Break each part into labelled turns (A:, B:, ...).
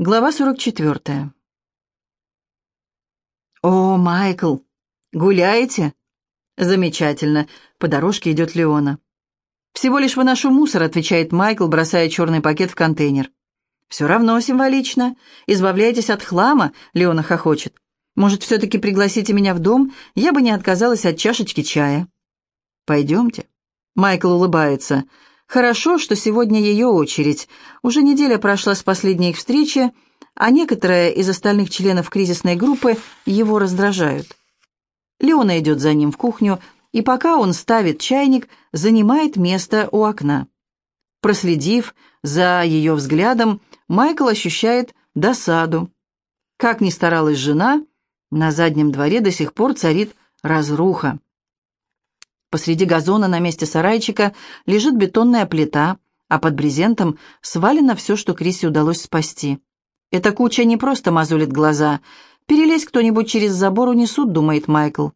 A: Глава 44. «О, Майкл, гуляете?» «Замечательно. По дорожке идет Леона». «Всего лишь выношу мусор», — отвечает Майкл, бросая черный пакет в контейнер. «Все равно символично. Избавляйтесь от хлама», — Леона хохочет. «Может, все-таки пригласите меня в дом? Я бы не отказалась от чашечки чая». «Пойдемте». Майкл улыбается. Хорошо, что сегодня ее очередь. Уже неделя прошла с последней их встречи, а некоторые из остальных членов кризисной группы его раздражают. Леона идет за ним в кухню, и пока он ставит чайник, занимает место у окна. Проследив за ее взглядом, Майкл ощущает досаду. Как ни старалась жена, на заднем дворе до сих пор царит разруха. Посреди газона на месте сарайчика лежит бетонная плита, а под брезентом свалено все, что Крисе удалось спасти. Эта куча не просто мозолит глаза. Перелезть кто-нибудь через забор унесут, думает Майкл.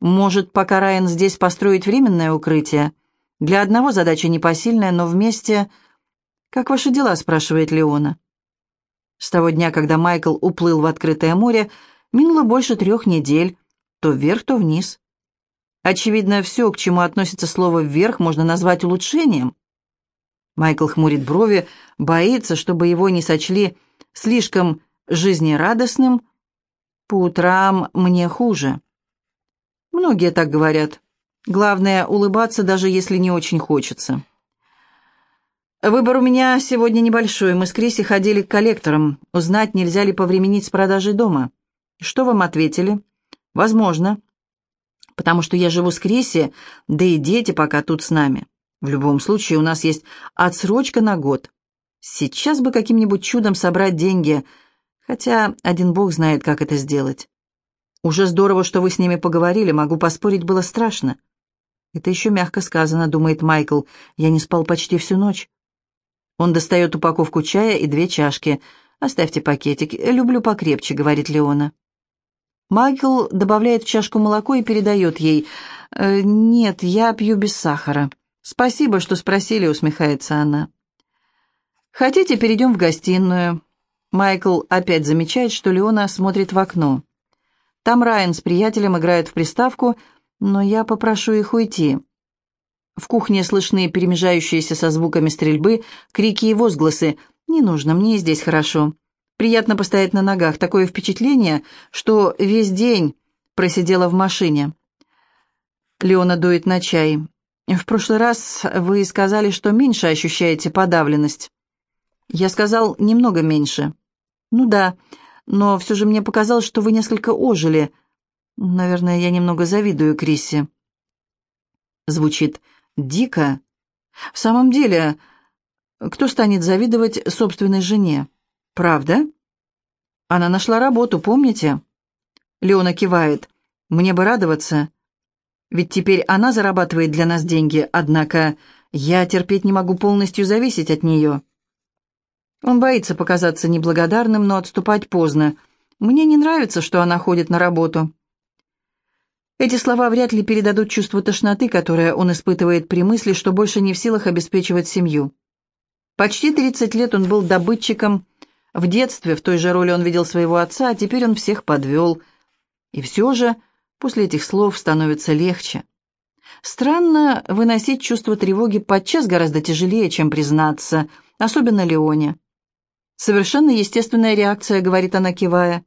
A: Может, пока Райан здесь построить временное укрытие? Для одного задача непосильная, но вместе... «Как ваши дела?» — спрашивает Леона. С того дня, когда Майкл уплыл в открытое море, минуло больше трех недель, то вверх, то вниз. Очевидно, все, к чему относится слово «вверх», можно назвать улучшением. Майкл хмурит брови, боится, чтобы его не сочли слишком жизнерадостным. По утрам мне хуже. Многие так говорят. Главное — улыбаться, даже если не очень хочется. Выбор у меня сегодня небольшой. Мы с Криси ходили к коллекторам, узнать, нельзя ли повременить с продажей дома. Что вам ответили? Возможно потому что я живу с Криси, да и дети пока тут с нами. В любом случае у нас есть отсрочка на год. Сейчас бы каким-нибудь чудом собрать деньги, хотя один бог знает, как это сделать. Уже здорово, что вы с ними поговорили, могу поспорить, было страшно. Это еще мягко сказано, думает Майкл. Я не спал почти всю ночь. Он достает упаковку чая и две чашки. «Оставьте пакетик. Люблю покрепче», — говорит Леона. Майкл добавляет в чашку молоко и передает ей. «Э, «Нет, я пью без сахара». «Спасибо, что спросили», — усмехается она. «Хотите, перейдем в гостиную?» Майкл опять замечает, что Леона смотрит в окно. Там Райан с приятелем играют в приставку, но я попрошу их уйти. В кухне слышны перемежающиеся со звуками стрельбы крики и возгласы. «Не нужно, мне здесь хорошо». Приятно постоять на ногах. Такое впечатление, что весь день просидела в машине. Леона дует на чай. В прошлый раз вы сказали, что меньше ощущаете подавленность. Я сказал, немного меньше. Ну да, но все же мне показалось, что вы несколько ожили. Наверное, я немного завидую Крисе. Звучит дико. В самом деле, кто станет завидовать собственной жене? «Правда?» «Она нашла работу, помните?» Леона кивает. «Мне бы радоваться. Ведь теперь она зарабатывает для нас деньги, однако я терпеть не могу полностью зависеть от нее». Он боится показаться неблагодарным, но отступать поздно. «Мне не нравится, что она ходит на работу». Эти слова вряд ли передадут чувство тошноты, которое он испытывает при мысли, что больше не в силах обеспечивать семью. Почти 30 лет он был добытчиком, в детстве в той же роли он видел своего отца, а теперь он всех подвел. И все же после этих слов становится легче. Странно выносить чувство тревоги подчас гораздо тяжелее, чем признаться, особенно Леоне. «Совершенно естественная реакция», — говорит она, кивая.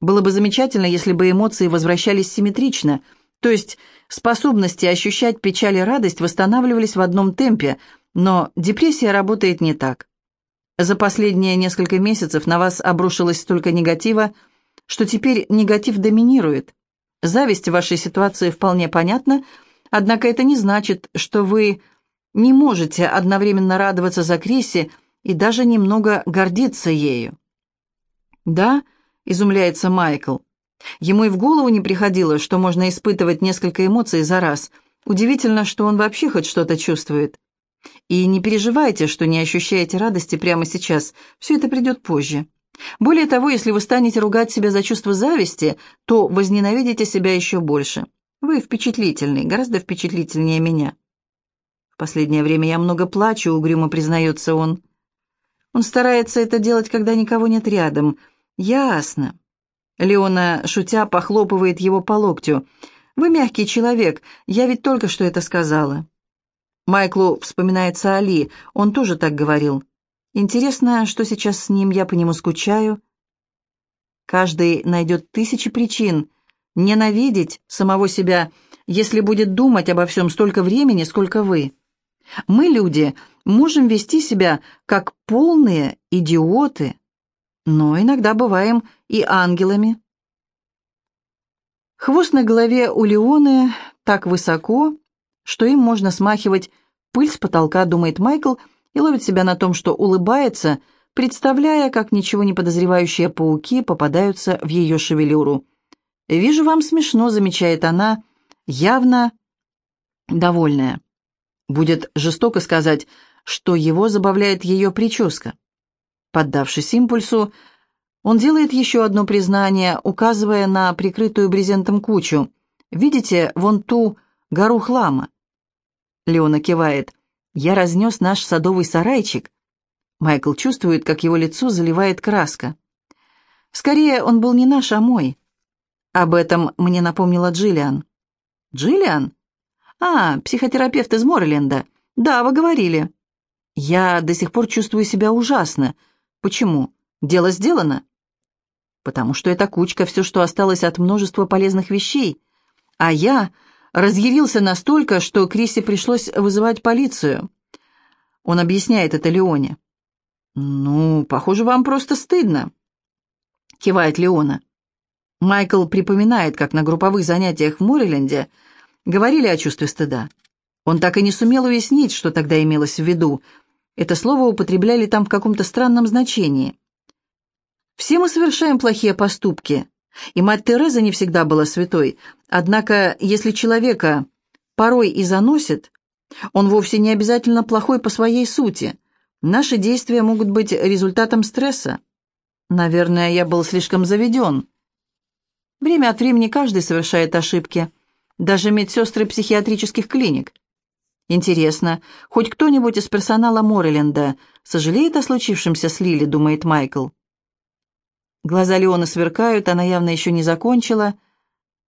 A: «Было бы замечательно, если бы эмоции возвращались симметрично, то есть способности ощущать печаль и радость восстанавливались в одном темпе, но депрессия работает не так. За последние несколько месяцев на вас обрушилось столько негатива, что теперь негатив доминирует. Зависть в вашей ситуации вполне понятна, однако это не значит, что вы не можете одновременно радоваться за Криси и даже немного гордиться ею. «Да», — изумляется Майкл. Ему и в голову не приходило, что можно испытывать несколько эмоций за раз. Удивительно, что он вообще хоть что-то чувствует. И не переживайте, что не ощущаете радости прямо сейчас, все это придет позже. Более того, если вы станете ругать себя за чувство зависти, то возненавидите себя еще больше. Вы впечатлительный, гораздо впечатлительнее меня. В последнее время я много плачу, угрюмо признается он. Он старается это делать, когда никого нет рядом. Ясно. Леона, шутя, похлопывает его по локтю. «Вы мягкий человек, я ведь только что это сказала». Майклу вспоминается Али, он тоже так говорил. Интересно, что сейчас с ним, я по нему скучаю. Каждый найдет тысячи причин ненавидеть самого себя, если будет думать обо всем столько времени, сколько вы. Мы, люди, можем вести себя как полные идиоты, но иногда бываем и ангелами. Хвост на голове у Леоны так высоко, что им можно смахивать пыль с потолка, думает Майкл, и ловит себя на том, что улыбается, представляя, как ничего не подозревающие пауки попадаются в ее шевелюру. «Вижу, вам смешно», — замечает она, явно довольная. Будет жестоко сказать, что его забавляет ее прическа. Поддавшись импульсу, он делает еще одно признание, указывая на прикрытую брезентом кучу. «Видите, вон ту гору хлама?» Леона кивает. «Я разнес наш садовый сарайчик». Майкл чувствует, как его лицо заливает краска. «Скорее, он был не наш, а мой». Об этом мне напомнила Джиллиан. «Джиллиан?» «А, психотерапевт из Морленда. Да, вы говорили». «Я до сих пор чувствую себя ужасно. Почему? Дело сделано?» «Потому что эта кучка — все, что осталось от множества полезных вещей. А я разъярился настолько, что Крисе пришлось вызывать полицию». Он объясняет это Леоне. «Ну, похоже, вам просто стыдно», — кивает Леона. Майкл припоминает, как на групповых занятиях в Мореленде говорили о чувстве стыда. Он так и не сумел уяснить, что тогда имелось в виду. Это слово употребляли там в каком-то странном значении. Все мы совершаем плохие поступки, и мать Тереза не всегда была святой. Однако, если человека порой и заносит, он вовсе не обязательно плохой по своей сути. Наши действия могут быть результатом стресса. Наверное, я был слишком заведен. Время от времени каждый совершает ошибки, даже медсестры психиатрических клиник. Интересно, хоть кто-нибудь из персонала Морриленда сожалеет о случившемся с Лили, думает Майкл. Глаза Леона сверкают, она явно еще не закончила.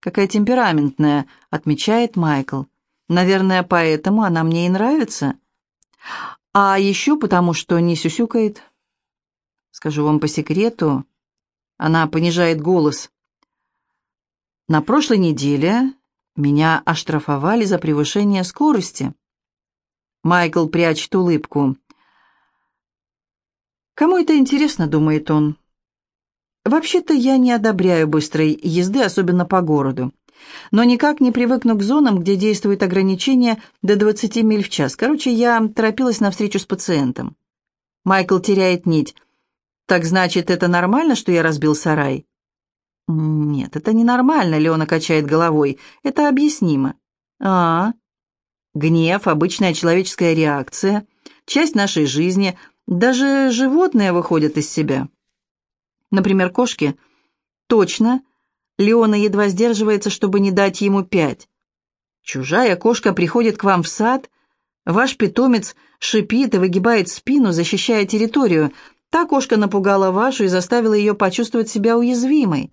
A: Какая темпераментная, отмечает Майкл. Наверное, поэтому она мне и нравится. А еще потому, что не сюсюкает. Скажу вам по секрету, она понижает голос. На прошлой неделе меня оштрафовали за превышение скорости. Майкл прячет улыбку. «Кому это интересно?» — думает он. «Вообще-то я не одобряю быстрой езды, особенно по городу. Но никак не привыкну к зонам, где действует ограничение до 20 миль в час. Короче, я торопилась на встречу с пациентом». Майкл теряет нить. «Так значит, это нормально, что я разбил сарай?» «Нет, это ненормально», — Леона качает головой. «Это объяснимо». «А, гнев — обычная человеческая реакция, часть нашей жизни, даже животные выходят из себя». Например, кошки. «Точно». Леона едва сдерживается, чтобы не дать ему пять. «Чужая кошка приходит к вам в сад, ваш питомец шипит и выгибает спину, защищая территорию. Та кошка напугала вашу и заставила ее почувствовать себя уязвимой».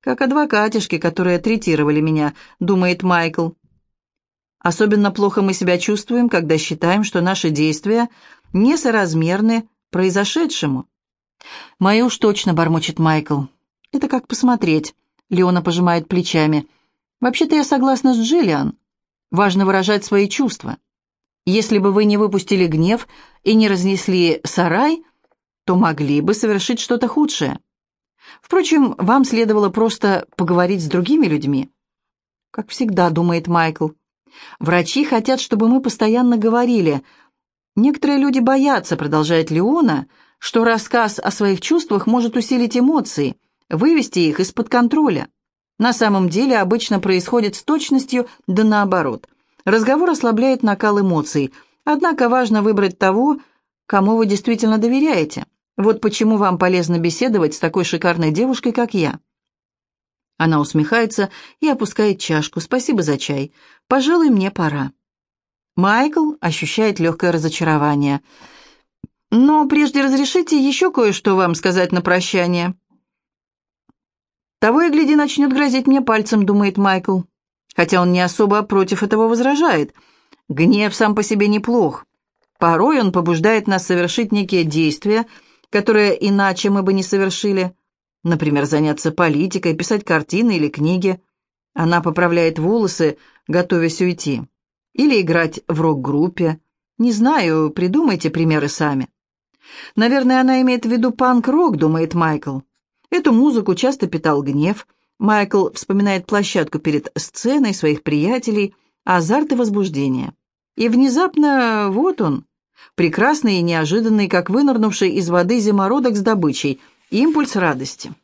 A: Как адвокатишки, которые третировали меня, думает Майкл. Особенно плохо мы себя чувствуем, когда считаем, что наши действия несоразмерны произошедшему. «Мои уж точно», — бормочет Майкл. «Это как посмотреть», — Леона пожимает плечами. «Вообще-то я согласна с Джиллиан. Важно выражать свои чувства. Если бы вы не выпустили гнев и не разнесли сарай, то могли бы совершить что-то худшее. Впрочем, вам следовало просто поговорить с другими людьми. Как всегда, думает Майкл. Врачи хотят, чтобы мы постоянно говорили. Некоторые люди боятся, продолжает Леона, что рассказ о своих чувствах может усилить эмоции, вывести их из-под контроля. На самом деле обычно происходит с точностью да наоборот. Разговор ослабляет накал эмоций, однако важно выбрать того, кому вы действительно доверяете. Вот почему вам полезно беседовать с такой шикарной девушкой, как я». Она усмехается и опускает чашку. «Спасибо за чай. Пожалуй, мне пора». Майкл ощущает легкое разочарование. Но прежде разрешите еще кое-что вам сказать на прощание. Того и гляди, начнет грозить мне пальцем, думает Майкл. Хотя он не особо против этого возражает. Гнев сам по себе неплох. Порой он побуждает нас совершить некие действия, которые иначе мы бы не совершили. Например, заняться политикой, писать картины или книги. Она поправляет волосы, готовясь уйти. Или играть в рок-группе. Не знаю, придумайте примеры сами. Наверное, она имеет в виду панк-рок, думает Майкл. Эту музыку часто питал гнев. Майкл вспоминает площадку перед сценой своих приятелей, азарт и возбуждение. И внезапно вот он, прекрасный и неожиданный, как вынырнувший из воды зимородок с добычей, импульс радости.